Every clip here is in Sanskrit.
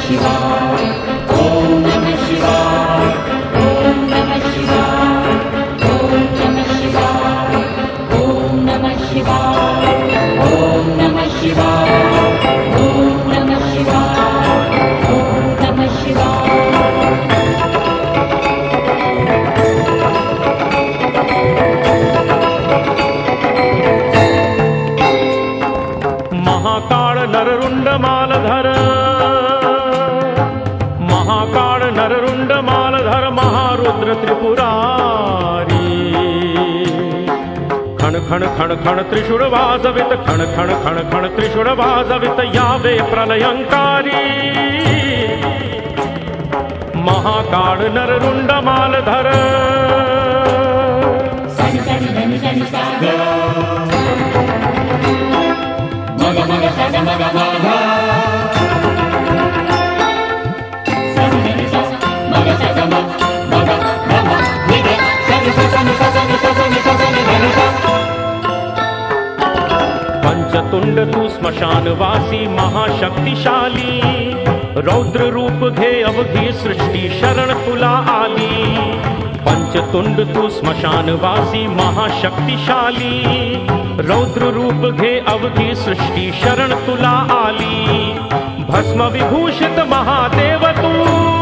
शिवाय महाकाळ नररुंड मालधर महारुद्र त्रिपुरारी। खण खण खण खण त्रिशूळ वाजवित खण खण त्रिशूळ वाजवित यावे प्रलयंकारी। महाकाळ नररुंड पंचतुंड तू स्मशानवासी महाशक्तिशाली रौद्र रूप घे अवघी सृष्टी शरण तुला आली पंचतुंड तू स्मशानवासी महाशक्तिशाली रौद्र रूप घे अवघी सृष्टी शरण तुला आली भस्म विभूषित महादेव तू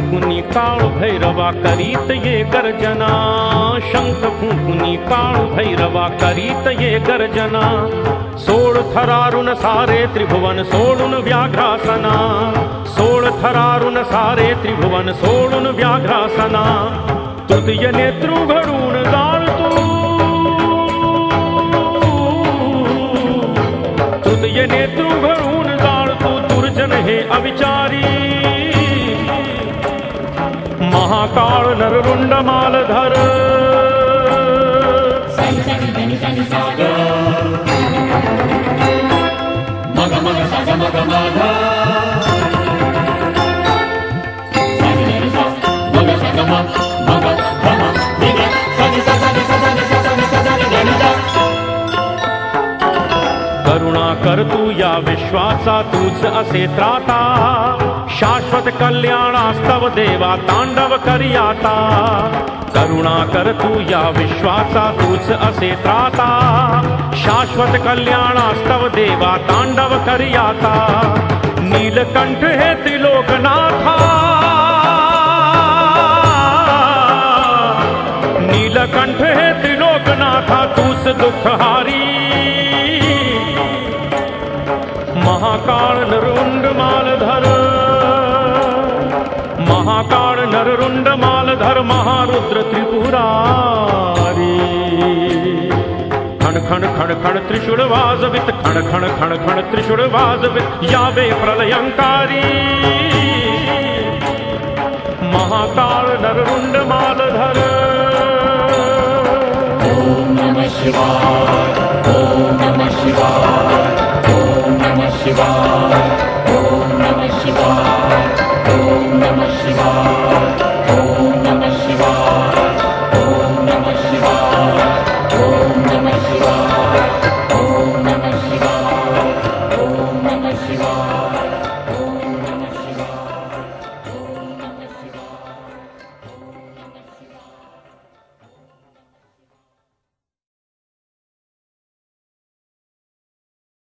फुंकुनी काळ भैरवा करीत ये गर्जना। शंख भैरवा करीत ये गर्जना। सोळ थरारुण सारे त्रिभुवन सोडून व्याघ्रासना। सोळ थरारुण सारे त्रिभुवन सोडून व्याघ्रासना। तृतीय नेतृ घडून जाळतो काळ नररुंड मालधर. करुणा कर तू या विश्वाचा तूच असे त्राता. शाश्वत कल्याणास्तव देवा, तांडव करियाता करुणा कर तू या विश्वाचा तूच असे त्राता। शाश्वत कल्याणास्तव देवा, तांडव करियाता नीलकंठ हे त्रिलोकनाथा। नीलकंठ हे त्रिलोकनाथा तूच दुःखहारी महाकाळ नरुंड मालधर। महाकाळ नररुंड मालधर महारुद्र त्रिपुरारी। खण खण खण खण त्रिशूळ वाजवित खण खण खण खण त्रिशूळ वाजवित यावे प्रलयंकारी। महाकाळ नररुंड मालधर। ॐ नमः शिवाय ॐ नमः शिवाय